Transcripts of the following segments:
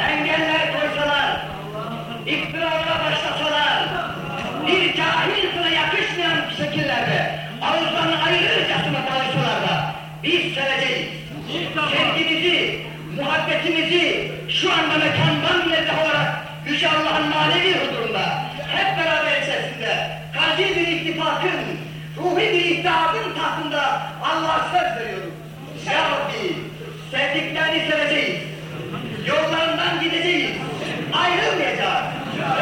engeller koysalar, iktidara başlasalar, bir cahil kıla yakışmayan şekillerde ağızlarını ayırırcasına konuşsalar da biz seveceğiz. Sevgimizi, muhabbetimizi şu anda mekandan münezzeh olarak Yüce Allah'ın manevi huzurunda hep beraber içerisinde kalbi bir ittifakın, ruhi bir ittihadın tahtında Allah'a söz veriyorum. Ya Rabbi, sevdiklerini seveceğiz. Gideceğiz. Ayrılmayacağız.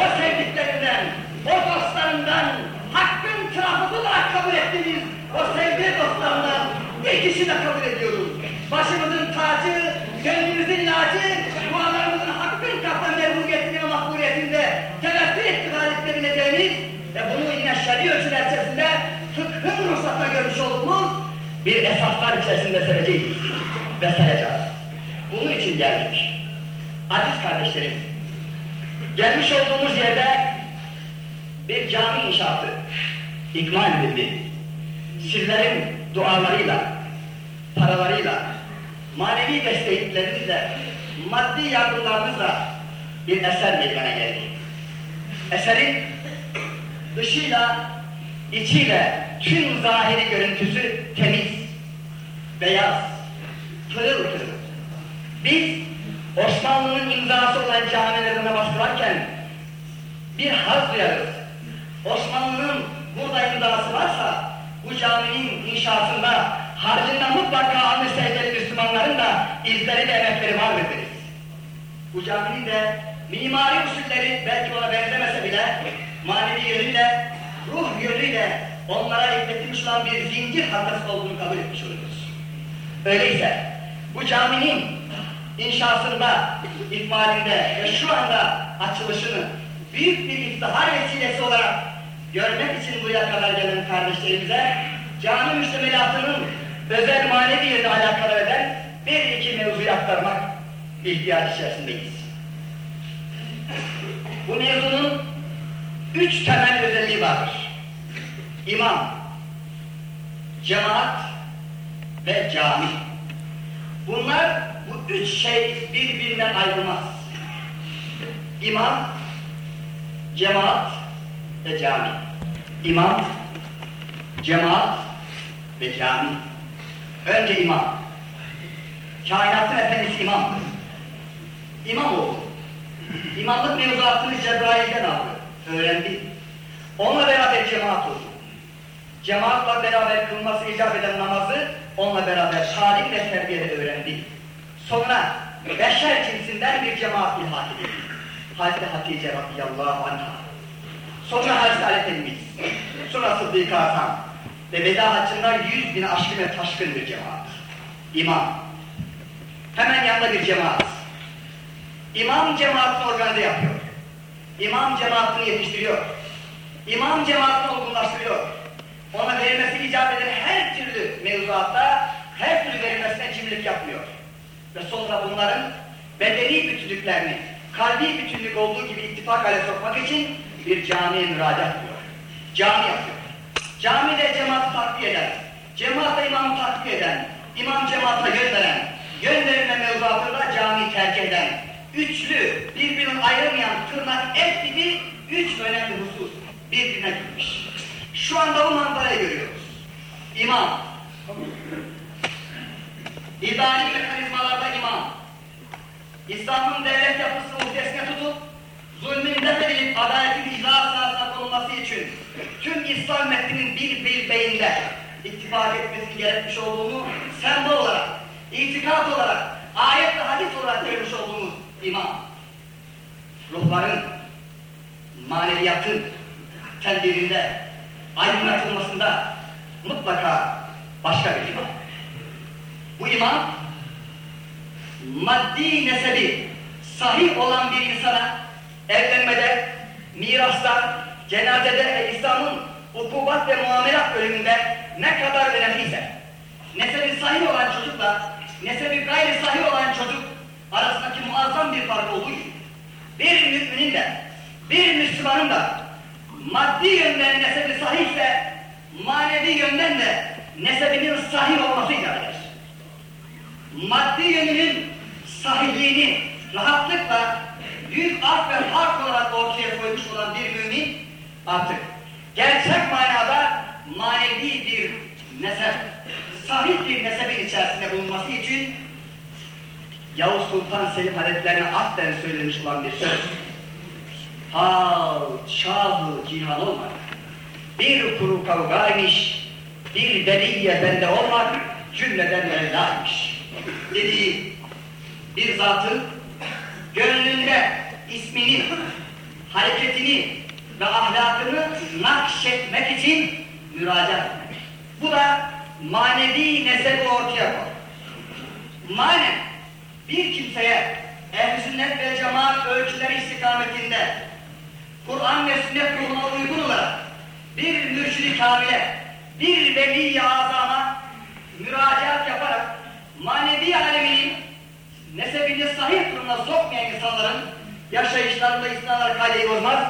O sevdiklerinden, o dostlarından, hakkın trafik olarak kabul ettiğimiz o sevgili dostlarından bir kişi de kabul ediyorum. Başımızın tacı, gönlümüzün ilacı, dualarımızın hakkın katma memnuniyetinde ve makbuliyetinde tevessül iktidar edebileceğimiz ve bunu yine şer'i ölçüler içerisinde fıkhın ruhsatına görmüş olduğumuz bir esaslar içerisinde seveceğiz ve sayacağız. Bunun için geldik. Aziz kardeşlerim, gelmiş olduğumuz yerde bir cami inşaatı ikmal edildi. Sizlerin dualarıyla, paralarıyla, manevi desteklerinizle, maddi yardımlarınızla bir eser meydana geldi. Eserin dışıyla, içiyle tüm zahiri görüntüsü temiz, beyaz, pırıl pırıl. Biz Osmanlı'nın imzası olan camilerde namaz kılarken bir haz duyarız. Osmanlı'nın burada imzası varsa bu caminin inşasında harcında mutlaka almış sevgili Müslümanların da izleri de emekleri vardır deriz. Bu caminin de mimari usulleri belki ona benzemese bile manevi yönüyle, ruh yönüyle onlara ekletilmiş olan bir zincir halkası olduğunu kabul etmiş oluruz. Öyleyse bu caminin inşasında, ikmalinde ve şu anda açılışını büyük bir iftihar vesilesi olarak görmek için buraya kadar gelen kardeşlerimize cami müştemelatının özel manevi yönü alakalı eden bir iki mevzuyu aktarmak ihtiyaç içerisindeyiz. Bu mevzunun üç temel özelliği vardır. İmam, cemaat ve cami. Bunlar bu üç şey birbirinden ayrılmaz. İmam, cemaat ve cami. İmam, cemaat ve cami. Önce imam. Kainatın efendisi imam. İmam oldu. İmamlık mevzuatını Cebrail'den aldı. Öğrendi. Onunla beraber cemaat oldu. Cemaatla beraber kılması icap eden namazı onunla beraber talim ve terbiyede öğrendi. Sonra beşer cinsinden bir cemaat ilhak edildi. Hazreti Hatice radıyallahu anh'a. Sonra Hazreti Ali Efendimiz, sonra Sıddık Hasan ve veda haccında yüz bin aşkın ve taşkın bir cemaat. İmam. Hemen yanında bir cemaat. İmam cemaatini organize yapıyor. İmam cemaatini yetiştiriyor. İmam cemaatini olgunlaştırıyor. Ona verilmesi icap eden her türlü mevzuatta, her türlü verilmesine cimrilik yapmıyor. Ve sonra bunların bedeni bütünlüklerini, kalbi bütünlük olduğu gibi ittifak hale sokmak için bir camiye müracaat ediyor. Cami yapıyor. Camide cemaat takviye eden, cemaate imamı takviye eden, imam cemaata gönderen, gönderilen mevzuatında cami tercih eden, üçlü, birbirinden ayrılmayan tırnak et gibi üç önemli husus birbirine girmiş. Şu anda bu manzarayı görüyoruz. İmam, İdari mekanizmalarda imam, İslam'ın devlet yapısı muhtesine tutup, zulmün defedilip adaletin icra sahasına konulması için tüm İslam metninin bir bir beyinde ittifak etmesi gerekmiş olduğunu sembol olarak, itikat olarak, ayet ve hadis olarak görmüş olduğumuz imam. Ruhların, maneviyatın tedbirinde, aydınlatılmasında mutlaka başka bir imam. Bu imam maddi nesebi sahih olan bir insana evlenmede, mirasta, cenazede İslam'ın hukubat ve muamelat bölümünde ne kadar önemliyse nesebi sahih olan çocukla nesebi gayri sahih olan çocuk arasındaki muazzam bir fark olduğu gibi bir müminin de bir Müslümanın da maddi yönden nesebi sahihse manevi yönden de nesebinin sahih olması icap eder maddi yönünün sahihliğini rahatlıkla büyük ark ve fark olarak ortaya koymuş olan bir mümin artık gerçek manada manevi bir nesep, sahip bir nesebin içerisinde bulunması için Yavuz Sultan Selim Hazretlerine aslen söylemiş olan bir söz. Hal, şahı cihan olmak, bir kuru kavgaymış, bir deliye bende olmak cümleden Mevla'ymış. Dediği bir zatın gönlünde ismini, hareketini ve ahlakını nakşetmek için müracaat etmek. Bu da manevi nesebi ortaya koyar. Manen bir kimseye ehl sünnet ve cemaat ölçüleri istikametinde Kur'an ve sünnet ruhuna uygun olarak bir mürşidi bir veli azama müracaat yaparak manevi aleminin nesebini sahih durumuna sokmayan insanların yaşayışlarında İslamlar kaydeyi olmaz,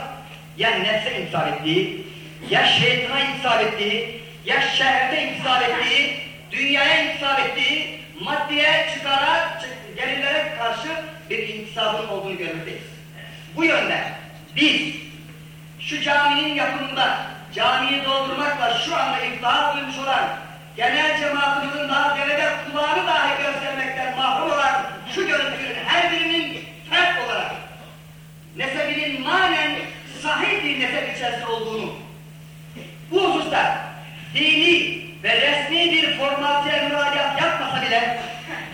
ya nefse intisap ettiği, ya şeytana intisap ettiği, ya şehvete intisap ettiği, dünyaya intisap ettiği, maddeye çıkara, gelirlere karşı bir intisabın olduğunu görmekteyiz. Bu yönde biz şu caminin yapımında camiyi doldurmakla şu anda iftihar duymuş olan genel cemaatimizin daha derede kulağını dahi göstermekten mahrum olan şu görüntünün her birinin fert olarak nesebinin manen sahih bir nesep içerisinde olduğunu bu hususta dini ve resmi bir formaliteye müracaat yapmasa bile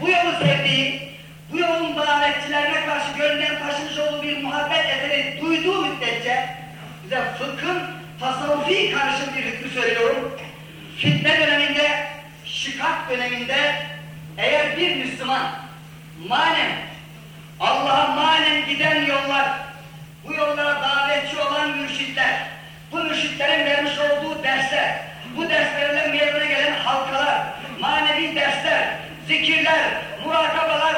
bu yolu sevdiği, bu yolun davetçilerine karşı gönlünden taşımış olduğu bir muhabbet eseri duyduğu müddetçe bize fıkhın tasavvufi karışım bir hükmü söylüyorum. Fitne döneminde, şikak döneminde eğer bir Müslüman manen, Allah'a manen giden yollar, bu yollara davetçi olan mürşitler, bu mürşitlerin vermiş olduğu dersler, bu derslerle meydana gelen halkalar, manevi dersler, zikirler, murakabalar,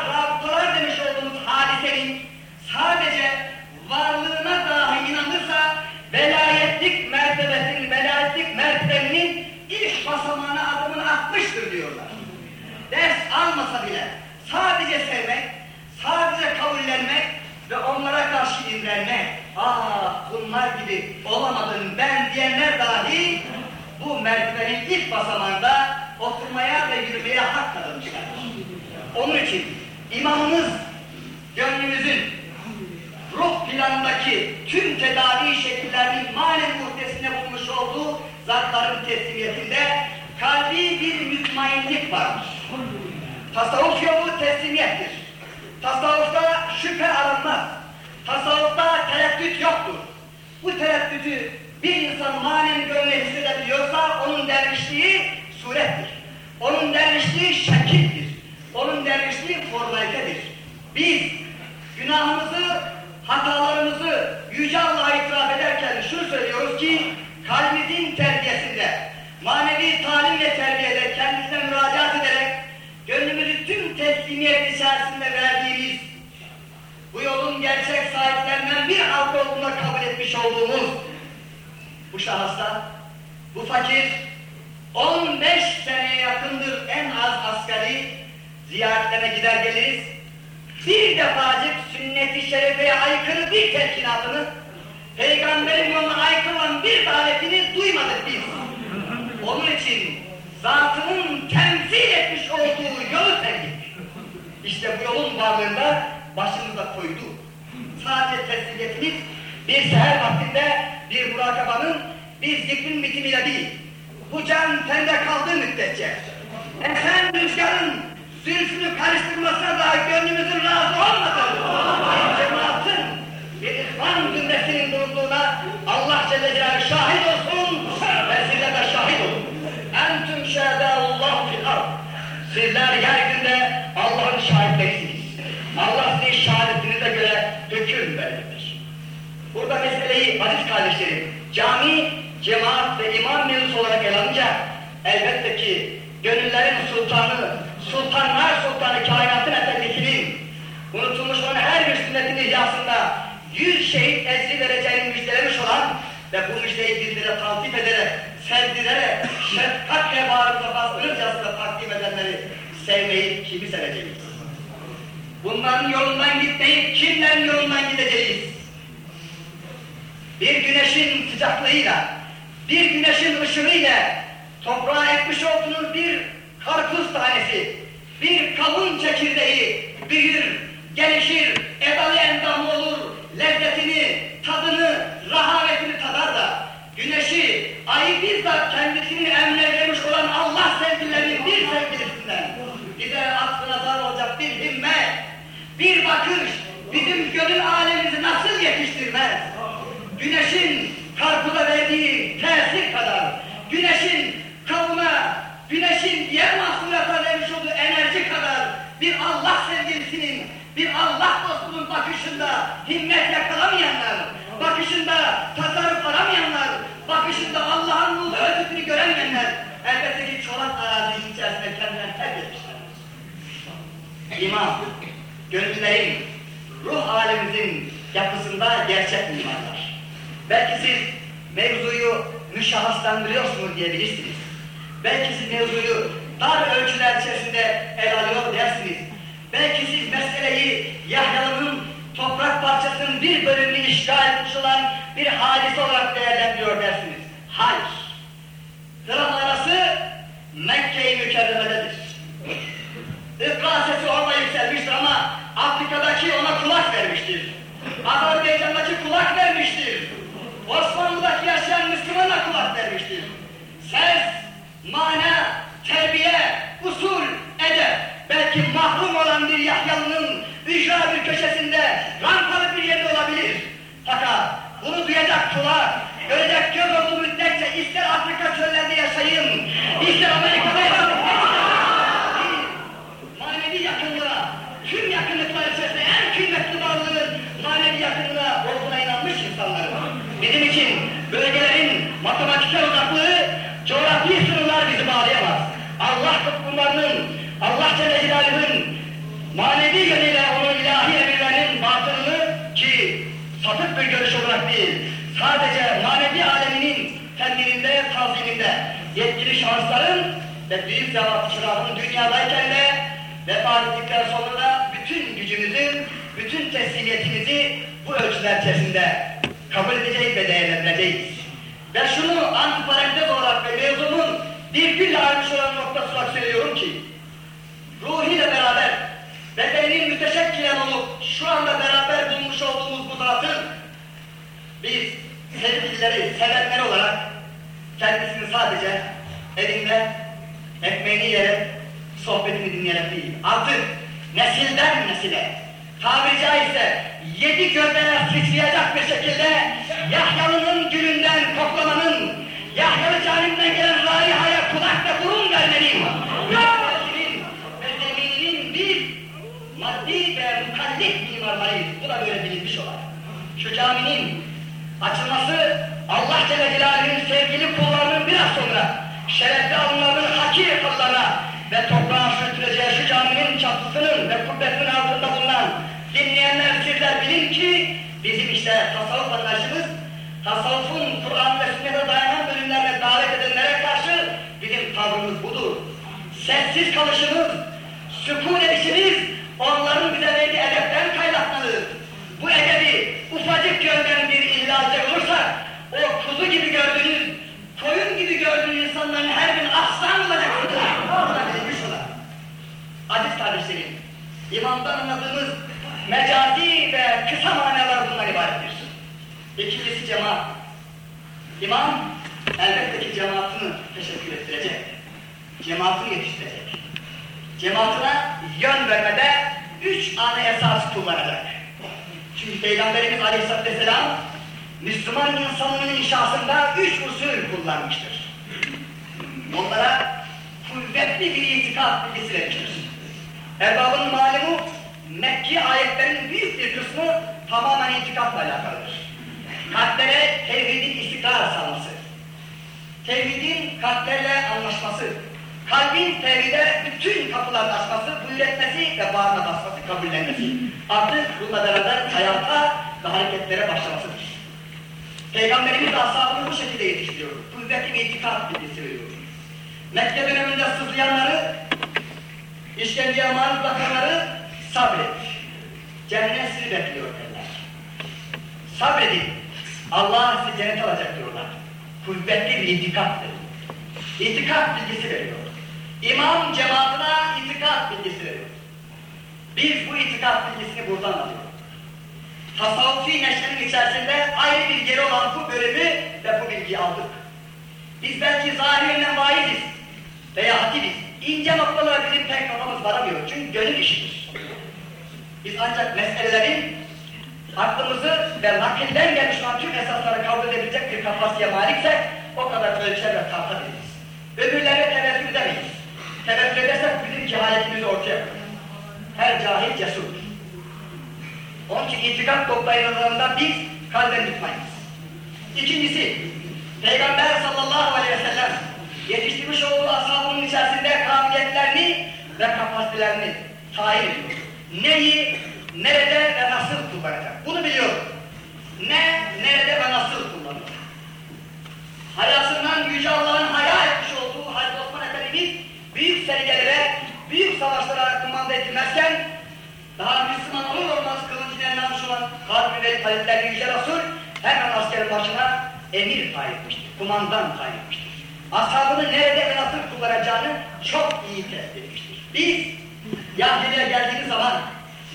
Ders almasa bile sadece sevmek, sadece kabullenmek ve onlara karşı imrenmek, aa bunlar gibi olamadım ben diyenler dahi bu mertebenin ilk basamağında oturmaya ve yürümeye hak kazanmışlardır. Onun için imamımız gönlümüzün ruh planındaki tüm tedavi şekillerinin manen muhtesinde bulmuş olduğu zatların teslimiyetinde kalbi bir mütmainlik vardır. Tasavvuf yolu teslimiyettir. Tasavvufta şüphe aranmaz. Tasavvufta tereddüt yoktur. Bu tereddütü bir insan manen gönlüne hissedebiliyorsa onun dervişliği surettir. Onun dervişliği şekildir. Onun dervişliği formalitedir. Biz günahımızı, hatalarımızı Yüce Allah'a itiraf ederken şunu söylüyoruz ki kalbimizin terbiyesinde, manevi talim ve terbiyede kendisine müracaat ederek bu yolun gerçek sahiplerinden bir halk olduğuna kabul etmiş olduğumuz bu şahıslar, bu fakir 15 seneye yakındır en az asgari ziyaretlerine gider geliriz. Bir defacık sünnet-i şerifeye aykırı bir telkinatını, peygamberin yoluna aykırı olan bir davetini duymadık biz. Onun için zatının temsil etmiş olduğu yolu terk İşte bu yolun varlığında başımıza koydu. Sadece teslimiyetimiz bir seher vaktinde bir murakabanın, bir zikrin bitimiyle değil. Bu can tende kaldığı müddetçe esen rüzgarın zülfünü karıştırmasına dahi gönlümüzün razı olmadığı bir cemaatin, bir ihvan cümlesinin bulunduğuna Allah Celle Celaluhu aziz kardeşlerim, cami, cemaat ve imam mevzusu olarak ele alınca elbette ki gönüllerin sultanı, sultanlar sultanı kainatın efendisinin unutulmuş olan her bir sünnetin ihyasında yüz şehit esri vereceğini müjdelemiş olan ve bu müjdeyi bizlere taltif ederek, sevdirerek, şefkatle bağrımıza bastırırcasına takdim edenleri sevmeyi kimi seveceğiz? Bunların yolundan gitmeyi dinleyip kimlerin yolundan gideceğiz? Bir güneşin sıcaklığıyla, bir güneşin ışığıyla toprağa ekmiş olduğunuz bir karpuz tanesi, bir kavun çekirdeği büyür, gelişir, edalı endamlı olur, lezzetini, tadını, rahavetini tadar da güneşi, ayı bizzat kendisini emre vermiş olan Allah sevgilerinin bir sevgilisinden bize atfı nazar olacak bir himmet, bir bakış bizim gönül alemimizi nasıl yetiştirmez? Güneşin karpuza verdiği tesir kadar, güneşin kavuna, güneşin diğer mahsulata vermiş olduğu enerji kadar bir Allah sevgilisinin, bir Allah dostunun bakışında himmet yakalamayanlar, bakışında tasarruf aramayanlar, bakışında Allah'ın nuru ölçüsünü göremeyenler elbette ki çolak arazinin içerisinde kendilerini terk etmişlerdir. İman, gönüllerin, ruh alemimizin yapısında gerçek mimarlar. Belki siz mevzuyu müşahhaslandırıyorsunuz diyebilirsiniz. Belki siz mevzuyu dar ölçüler içerisinde ele alıyor dersiniz. Belki siz meseleyi Yahya'nın toprak parçasının bir bölümünü işgal etmiş olan bir hadise olarak değerlendiriyor dersiniz. Hayır. Hırat arası Mekke-i Mükerreme'dedir. İkra sesi orada yükselmiştir ama Afrika'daki ona kulak vermiştir. Azerbaycan'daki kulak vermiştir. Osmanlı'daki yaşayan Müslümana kulak vermiştir. Ses, mana, terbiye, usul, edep, belki mahrum olan bir Yahyalı'nın ücra bir köşesinde rampalı bir yerde olabilir. Fakat bunu duyacak kulak, görecek göz olduğu müddetçe ister Afrika çöllerinde yaşayın, ister Amerika'da yaşayın, manevi yakınlığa, tüm yakınlıklar içerisinde en kıymetli varlığın manevi yakınlığa olduğuna inanmış insanlar. Bizim için bölgelerin matematiksel uzaklığı, coğrafi sınırlar bizi bağlayamaz. Allah toplumlarının, Allah Celle manevi yönüyle onun ilahi emirlerinin batılını ki sapık bir görüş olarak değil, sadece manevi aleminin kendilinde, taziminde yetkili şansların ve büyük zevat dünyadayken de vefat ettikten sonra da bütün gücümüzü, bütün teslimiyetimizi bu ölçüler içerisinde kabul edeceğiz ve değerlendireceğiz. Ve şunu antiparantez olarak ve mevzumun virgülle ayrılmış olan noktası olarak söylüyorum ki, ruhiyle beraber bedeninin müteşekkilen olup şu anda beraber bulmuş olduğumuz bu zatın biz sevgilileri, sevenler olarak kendisini sadece elinde ekmeğini yiyerek, sohbetini dinleyerek değil. Artık nesilden nesile, tabiri caizse yedi göbeğe sıçrayacak bir şekilde Yahyalı'nın gülünden koklamanın, Yahyalı canimden gelen raihaya kulak ve burun vermenin, mühendisinin ve zemininin bir maddi ve mukallif mimarlarıyız. Bu da böyle bilinmiş olarak. Şu caminin açılması Allah Celle Celaluhu'nun sevgili kullarının biraz sonra şerefli alınlarının hakir kıllarına ve toprağa sürtüleceği şu caminin çatısının ve kubbesinin altında bulunan dinleyenler sizler bilin ki bizim işte tasavvuf anlayışımız tasavvufun Kur'an ve sünnete dayanan bölümlerine davet edenlere karşı bizim tavrımız budur. Sessiz kalışımız, sükun edişimiz onların bize verdiği edepten kaynaklanır. Bu edebi ufacık gölden bir ihlacı olursa o kuzu gibi gördüğünüz, koyun gibi gördüğünüz insanların her gün aslan olacaktır. Orada bilinmiş olan. Kardeşlerim, imamdan anladığımız mecazi ve kısa manalar bundan ibarettir. İkincisi cemaat. İmam elbette ki cemaatini teşekkür ettirecek. Cemaatini yetiştirecek. Cemaatine yön vermede üç ana esas kullanacak. Çünkü Peygamberimiz Aleyhisselatü Vesselam Müslüman insanının inşasında üç usul kullanmıştır. Onlara kuvvetli bir itikat bilgisi vermiştir. Erbabın malumu Mekki ayetlerin büyük bir kısmı tamamen itikatla alakalıdır. Kalplere tevhidin istikrar salması, tevhidin kalplerle anlaşması, kalbin tevhide bütün kapılar açması, buyuretmesi ve bağrına basması, kabullenmesi. Artık bununla beraber hayata ve hareketlere başlamasıdır. Peygamberimiz ashabını bu şekilde yetiştiriyor. Kuvvetli bir itikat bilgisi veriyor. Mekke döneminde sızlayanları, işkenceye maruz bırakanları sabret. Cennet sizi bekliyor derler. Sabredin. Allah sizi cennet alacak diyorlar. Kuvvetli bir itikattır. İtikat bilgisi veriyor. İmam cemaatine itikat bilgisi veriyor. Biz bu itikat bilgisini buradan alıyoruz. Tasavvufi neşrenin içerisinde ayrı bir yeri olan bu bölümü ve bu bilgiyi aldık. Biz belki zahirinden vaiziz veya hatibiz. İnce noktalara pek kafamız varamıyor. Çünkü gönül işidir. Biz ancak meselelerin aklımızı ve nakilden gelmiş olan tüm esasları kabul edebilecek bir kapasiteye maliksek o kadar ölçer ve tartabiliriz. Öbürlerine tevessül edemeyiz. Tevessül edersek bizim cehaletimizi ortaya koyar. Her cahil cesurdur. Onun için itikat doktrinalarında biz kalben tutmayız. İkincisi, Peygamber sallallahu aleyhi ve sellem yetiştirmiş olduğu ashabının içerisinde kabiliyetlerini ve kapasitelerini tayin ediyor. Neyi, nerede ve nasıl kullanacak? Bunu biliyor. Ne, nerede ve nasıl kullanacak? Hayasından Yüce Allah'ın haya etmiş olduğu Hazreti Osman Efendimiz büyük sergelere, büyük savaşlara kumanda edilmezken daha Müslüman olur olmaz kılıncın eline almış olan Harbi ve Halitler'in Yüce Resul hemen askerin başına emir tayin etmiştir, kumandan tayin etmiştir. Ashabını nerede ve nasıl kullanacağını çok iyi tespit etmiştir. Biz Yahya'ya geldiğimiz zaman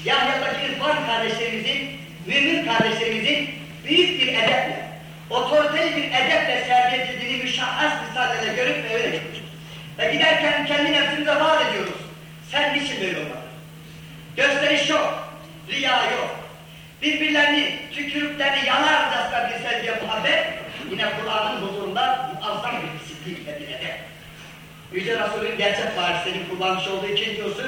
Yahya'daki İrfan kardeşlerimizin, mümin kardeşlerimizin büyük bir edeple, otoriter bir edeple sergi edildiğini müşahhas misallerle görüp ve öyle görüyoruz. Ve giderken kendi nefsimize vaat ediyoruz. Sen niçin böyle olmadın? Gösteriş yok, riya yok. Birbirlerini, tükürüklerini yanarcasına bir sevgiye muhabbet, yine Kur'an'ın huzurunda muazzam bir disiplin ve bir. Yüce Resul'ün gerçek varisinin kullanmış olduğu ikinci usul,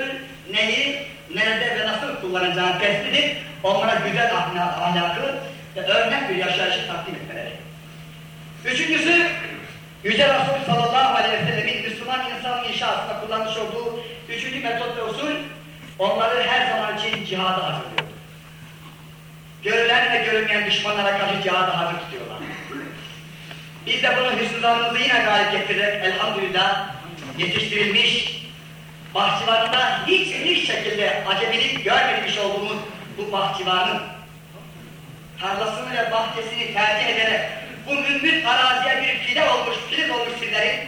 neyi, nerede ve nasıl kullanacağını tespit edip, onlara güzel ahlakı ve örnek bir yaşayışı takdim etmeleri. Üçüncüsü, Yüce Resul sallallahu aleyhi ve sellemin Müslüman insanın inşasında kullanmış olduğu üçüncü metot ve usul, onları her zaman için cihada hazırlıyor. Görülen ve görünmeyen düşmanlara karşı cihada hazır tutuyorlar. Biz de bunu hüsnü yine galip getirerek elhamdülillah yetiştirilmiş, bahçıvanında hiç hiç şekilde acemilik görmemiş olduğumuz bu bahçıvanın tarlasını ve bahçesini tercih ederek bu mümbit araziye bir file olmuş, filiz olmuş sizlerin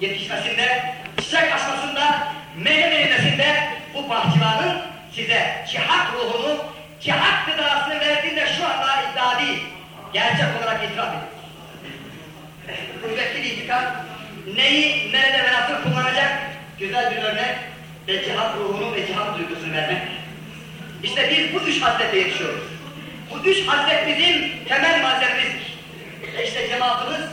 yetişmesinde, çiçek açmasında, meyve verilmesinde bu bahçıvanın size cihat ruhunu, cihat gıdasını verdiğinde şu anda iddia değil, gerçek olarak itiraf ediyor. Kuvvetli bir itikad, neyi, nerede ve nasıl kullanacak güzel bir örnek ve cihat ruhunu ve cihat duygusunu vermek. İşte biz bu üç hasrete yetişiyoruz. Bu üç bizim temel malzememizdir. E işte cemaatimiz,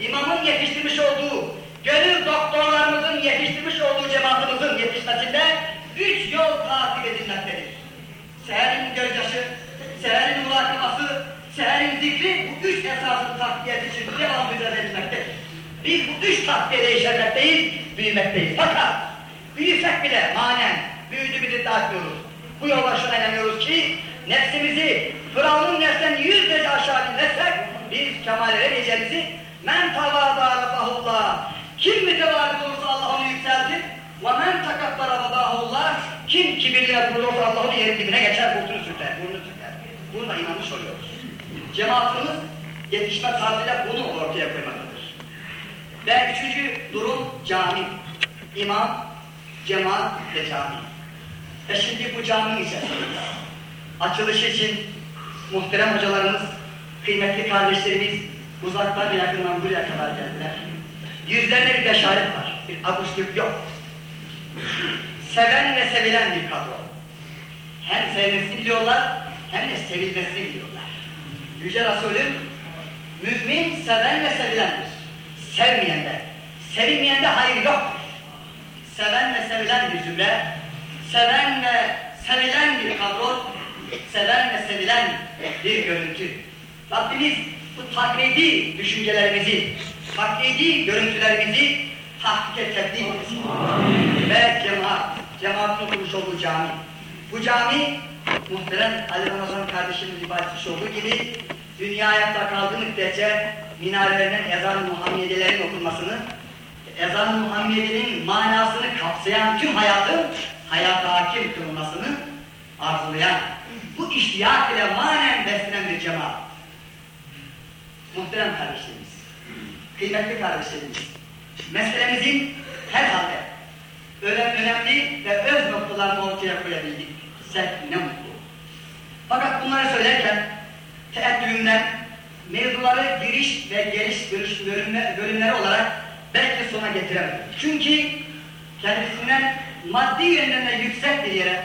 imamın yetiştirmiş olduğu, gönül doktorlarımızın yetiştirmiş olduğu cemaatimizin yetişmesinde üç yol takip edilmektedir. Seherin gözyaşı, seherin muhakeması, seherin zikri bu üç esasın takviyesi için devam edilmektedir. Biz bu üç takviyede işlemekteyiz, büyümekteyiz. Fakat büyüsek bile manen büyüdüğümüzü iddia etmiyoruz. Bu yolla şuna inanıyoruz ki nefsimizi Firavun'un nefsinden yüz derece aşağı indirsek biz kemale ereceğimizi men tavâdâ refahullah kim mütevâdî olursa Allah onu yükseltir ve men takabbara vadâhullah kim kibirle bulursa Allah onu yerin dibine geçer, kurtunu sürter, burnunu sürter. Bununla inanmış oluyoruz. Cemaatimiz yetişme tarzıyla bunu ortaya koymaktadır. Ve üçüncü durum cami. İmam, cemaat ve cami. Ve şimdi bu caminin içerisindeyiz. Açılışı için muhterem hocalarımız, kıymetli kardeşlerimiz uzaktan ve yakından buraya kadar geldiler. Yüzlerine bir beşaret var, bir abuşluk yok. Seven ve sevilen bir kadro. Hem sevmesini biliyorlar, hem de sevilmesini biliyorlar. Yüce Resulüm, mümin seven ve sevilendir. Sevmeyende, sevilmeyende hayır yok. Seven ve sevilen bir cümle, seven ve sevilen bir kadro, seven ve sevilen bir görüntü. Rabbimiz bu taklidi düşüncelerimizi, taklidi görüntülerimizi tahkike tebdil etsin. Ve cemaat, cemaatin kurmuş olduğu cami. Bu cami, muhterem Ali Ramazan kardeşimiz ifade etmiş olduğu gibi, dünya ayakta kaldığı müddetçe minarelerinden ezan-ı Muhammedelerin okunmasını, ezan-ı Muhammedi'nin manasını kapsayan tüm hayatın hayata hakim kılmasını arzulayan bu iştiyak ile manen beslenen bir cemaat. Muhterem kardeşlerimiz, kıymetli kardeşlerimiz, meselemizin herhalde önem, önemli ve öz noktalarını ortaya koyabildik. Sen ne mutlu. Fakat bunları söylerken teeddüğümden mevzuları giriş ve geliş bölümler, bölümleri olarak belki sona getiremedim. Çünkü kendisinden maddi yönden de yüksek bir yere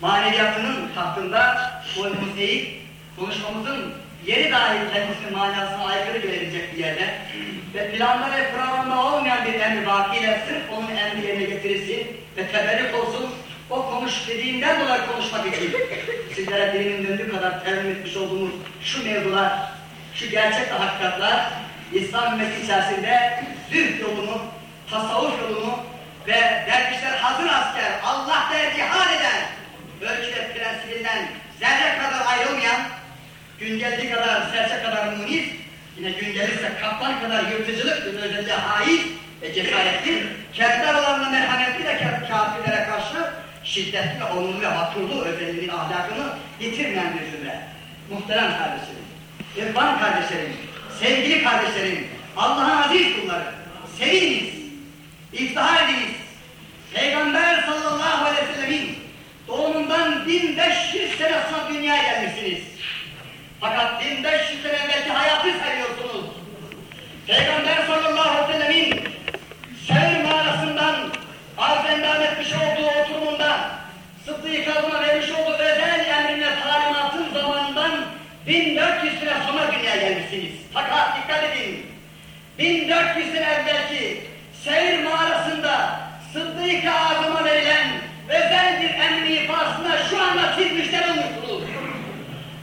maneviyatının tahtında boynumuz eğip konuşmamızın yeri dahi kendisinin manasına aykırı gelebilecek bir yerde ve planda ve programda olmayan bir emri vakiyle sırf onun emri yerine getirilsin ve teberrük olsun o konuş dediğinden dolayı konuşmak için. Sizlere dilimin döndüğü kadar temin etmiş olduğumuz şu mevzular, şu gerçek hakikatler İslam ümmeti içerisinde zühd yolunu, tasavvuf yolunu ve dervişler hazır asker, Allah der cihad eden ölçüde prensibinden zerre kadar ayrılmayan, gün geldiği kadar serçe kadar muniz, yine gün gelirse kaplan kadar yırtıcılık, bir özelliğe haiz ve cesaretli, kendi aralarında merhametli de kafirlere karşı şiddetli onurlu ve vakurlu özelliğinin ahlakını yitirmeyen bir zümre. Muhterem kardeşlerim, irfan kardeşlerim, sevgili kardeşlerim, Allah'ın aziz kulları, seviniz, iftihar ediniz. Peygamber sallallahu aleyhi ve sellemin doğumundan 1500 sene sonra dünyaya gelmişsiniz. Fakat 1500 sene belki hayatı sayıyorsunuz. Peygamber sallallahu aleyhi ve sellemin Sevr mağarasından arz endam etmiş olduğu oturumunda Sıddık Azam'a vermiş olduğu özel emrine talimatın zamanından 1400 sene sonra dünyaya gelmişsiniz. Fakat dikkat edin, 1400 sene evvelki Sevr mağarasında Sıddık-ı Azam'a verilen özel bir emri ifasına şu anda siz müşteri olmuşsunuz.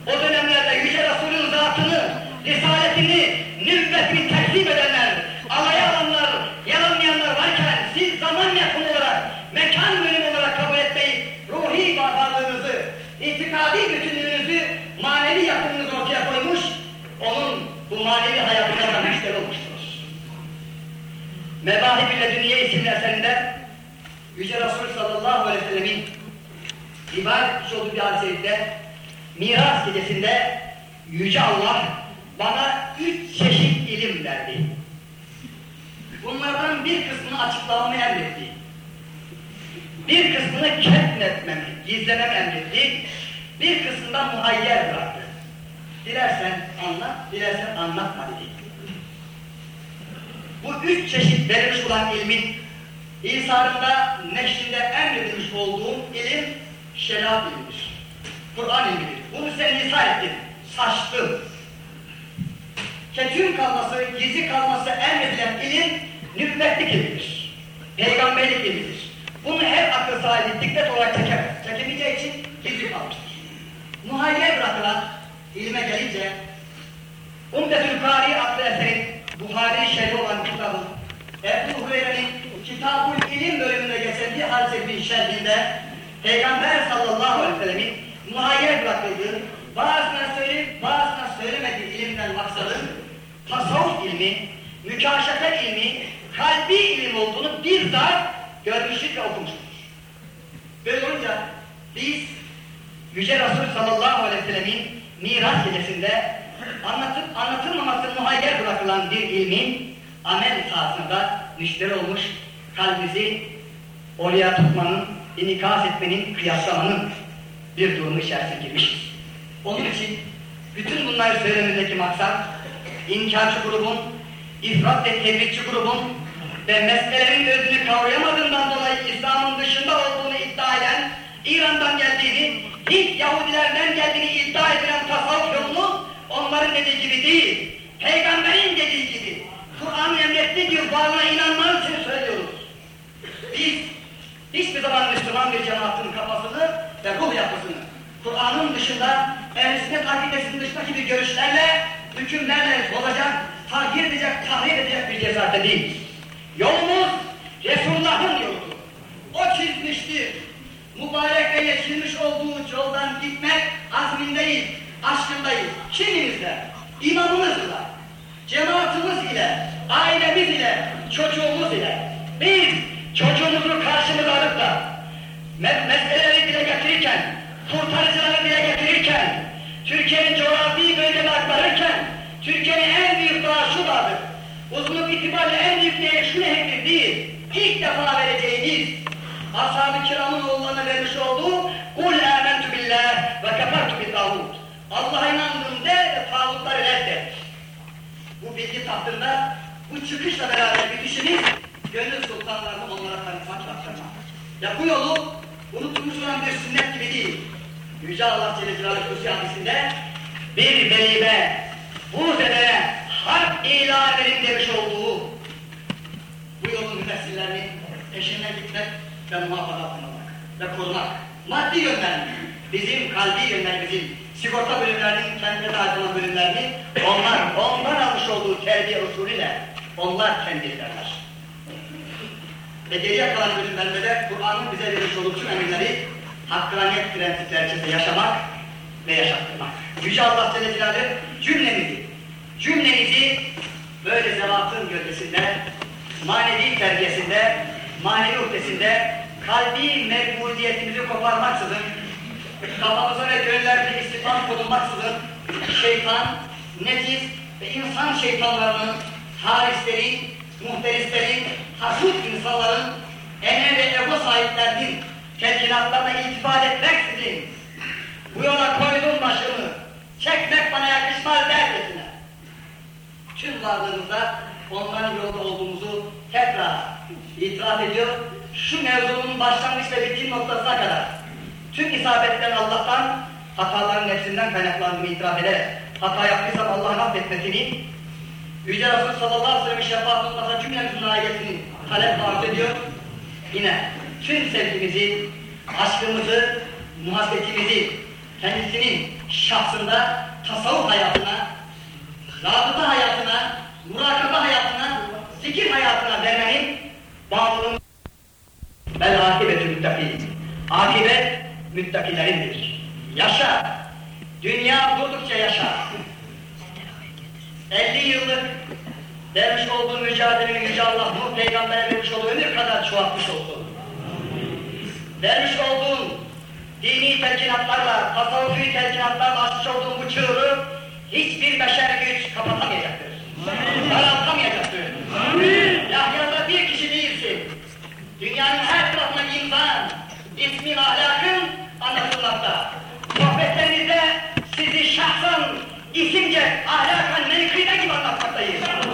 O dönemlerde Yüce Resul'ün zatını, risaletini, nübvetini tekzip edenler, alaya alanlar, yalanlayanlar varken siz zaman yakın olarak, mekan bölümü olarak kabul etmeyi, ruhi varlığınızı, itikadi bütünlüğünüzü, manevi yakınınızı ortaya koymuş, onun bu manevi hayatına da müşteri olmuşsunuz. Mebahib ile Dünya isimli eserinde Yüce Resul sallallahu aleyhi ve sellemin ibad etmiş olduğu bir hadisede miras gecesinde Yüce Allah bana üç çeşit ilim verdi. Bunlardan bir kısmını açıklamamı emretti. Bir kısmını ketmetmemi, gizlemem emretti. Bir kısmından muhayyer bıraktı. Dilersen anlat, dilersen anlatma dedi. Bu üç çeşit verilmiş olan ilmin İsa'nda neşrinde emredilmiş olduğum ilim şeriat ilmidir. Kur'an ilmidir. Bunu sen izah ettin, saçtın. Ketüm kalması, gizli kalması emredilen ilim nübüvvetlik ilmidir. Peygamberlik ilmidir. Bunu her akıl sahibi dikkat olarak çekemez. Çekemeyeceği için gizli kalmıştır. Muhayyer bırakılan ilme gelince Umdetül Kari adlı eserin Buhari şerhi olan kitabın Ebu Hureyre'nin Kitabul İlim bölümünde geçen bir hadise şerhinde Peygamber sallallahu aleyhi ve sellemin muhayyer bırakıldığı, bazısına söyleyip bazısına söylemediği ilimden maksadın tasavvuf ilmi, mükaşefe ilmi, kalbi ilim olduğunu bir daha görmüştür ve okumuştur. Böyle olunca biz Yüce Resul sallallahu aleyhi ve sellemin miras gecesinde anlatıp anlatılmaması muhayyer bırakılan bir ilmin amel sahasında müşteri olmuş, kalbimizi oraya tutmanın, inikas etmenin, kıyaslamanın bir durumu içerisine girmişiz. Onun için bütün bunları söylememizdeki maksat, inkarcı grubun, ifrat ve tebrikçi grubun ve meselelerin özünü kavrayamadığından dolayı İslam'ın dışında olduğunu iddia eden, İran'dan geldiğini, Hint Yahudilerden geldiğini iddia edilen tasavvuf yolunu onların dediği gibi değil, Peygamberin dediği gibi, Kur'an'ın emrettiği gibi varlığına inanmanın için söylüyoruz. Biz hiçbir zaman Müslüman bir cemaatin kafasını ve ruh yapısını Kur'an'ın dışında, ehl-i akidesinin dışındaki bir görüşlerle, hükümlerle olacak, tahir edecek, tahrir edecek bir cezaatte değiliz. Yolumuz Resulullah'ın yoludur. O çizmiştir. Mübarek ve yeşilmiş olduğu yoldan gitmek azmindeyiz, aşkındayız. Kiminizle? İmamımızla, cemaatimiz ile, ailemiz ile, çocuğumuz ile. Biz çocuğumuzu karşımıza alıp da me meseleleri dile getirirken kurtarıcıları dile getirirken, Türkiye'nin coğrafi bölgeni aktarırken, Türkiye'nin en büyük dağı şu dağdır. Uzunluk itibariyle en büyük değer şu nehirdir değil. İlk defa vereceğimiz, ashab-ı kiramın oğullarına vermiş olduğu قُلْ آمَنْتُ بِاللّٰهِ وَكَفَرْتُ بِالْتَاغُوتِ Allah'a inandım de ve tağutları reddet. Bu bilgi tahtında bu çıkışla beraber bitişimiz gönül sultanlarını onlara tanıtmak yaptırmak. Ya bu yolu unutulmuş olan bir sünnet gibi değil. Yüce Allah Celle Celaluhu Kusi hadisinde bir beyime, bu dedene harp ilan edin demiş olduğu bu yolun mümessillerini peşinden gitmek ve muhafaza kılmak ve korumak. Maddi yönden bizim kalbi yönlerimizin sigorta bölümlerinin kendine ait olan bölümlerini onlar, ondan almış olduğu terbiye usulüyle onlar kendi ederler. Ve geriye kalan bölümlerde de Kur'an'ın bize vermiş olduğu tüm emirleri hakkaniyet prensipleri içinde yaşamak ve yaşattırmak. Yüce Allah Celle Celaluhu cümlemizi, cümlenizi böyle zevatın gölgesinde, manevi terbiyesinde, manevi uhdesinde, kalbi mekbuliyetimizi koparmaksızın, kafamıza ve gönüllerimize istifam konulmaksızın, şeytan, necis ve insan şeytanlarının, harislerin, muhterislerin, hasut insanların, ene ve ego sahiplerinin telkinatlarına iltifat etmeksizin, bu yola koydum başımı, çekmek bana yakışmaz dercesine. Tüm varlığımızda onların yolda olduğumuzu tekrar itiraf ediyor. Şu mevzunun başlangıç ve bitim noktasına kadar tüm isabetlerin Allah'tan, hataların nefsinden kaynaklandığını itiraf ederek hata yaptıysam Allah'ın affetmesini, Yüce Resul sallallahu aleyhi ve sellem'in şefaat tutmasa cümlemizin ayetini talep arz ediyor. Yine tüm sevgimizi, aşkımızı, muhabbetimizi kendisinin şahsında tasavvuf hayatına, rabıta hayatına, murakaba hayatına, zikir hayatına vermenin bağlılığını Bel akibetü müttakîn. Akibet müttakilerindir. Yaşa. Dünya durdukça yaşa. 50 yıllık vermiş olduğu mücadelenin Yüce Allah Nuh Peygamber'e vermiş olduğu ömür kadar çoğaltmış oldu. Vermiş olduğun dini telkinatlarla, tasavvufi telkinatlarla açmış olduğun bu çığırı hiçbir beşer güç kapatamayacaktır. Daraltamayacaktır. Yahya'da bir kişi değilsin. Dünyanın her tarafına insan, ismin, ahlakın anlatılmakta. Sohbetlerinizde sizi şahsen, isimce, ahlakan, menkıda gibi anlatmaktayız.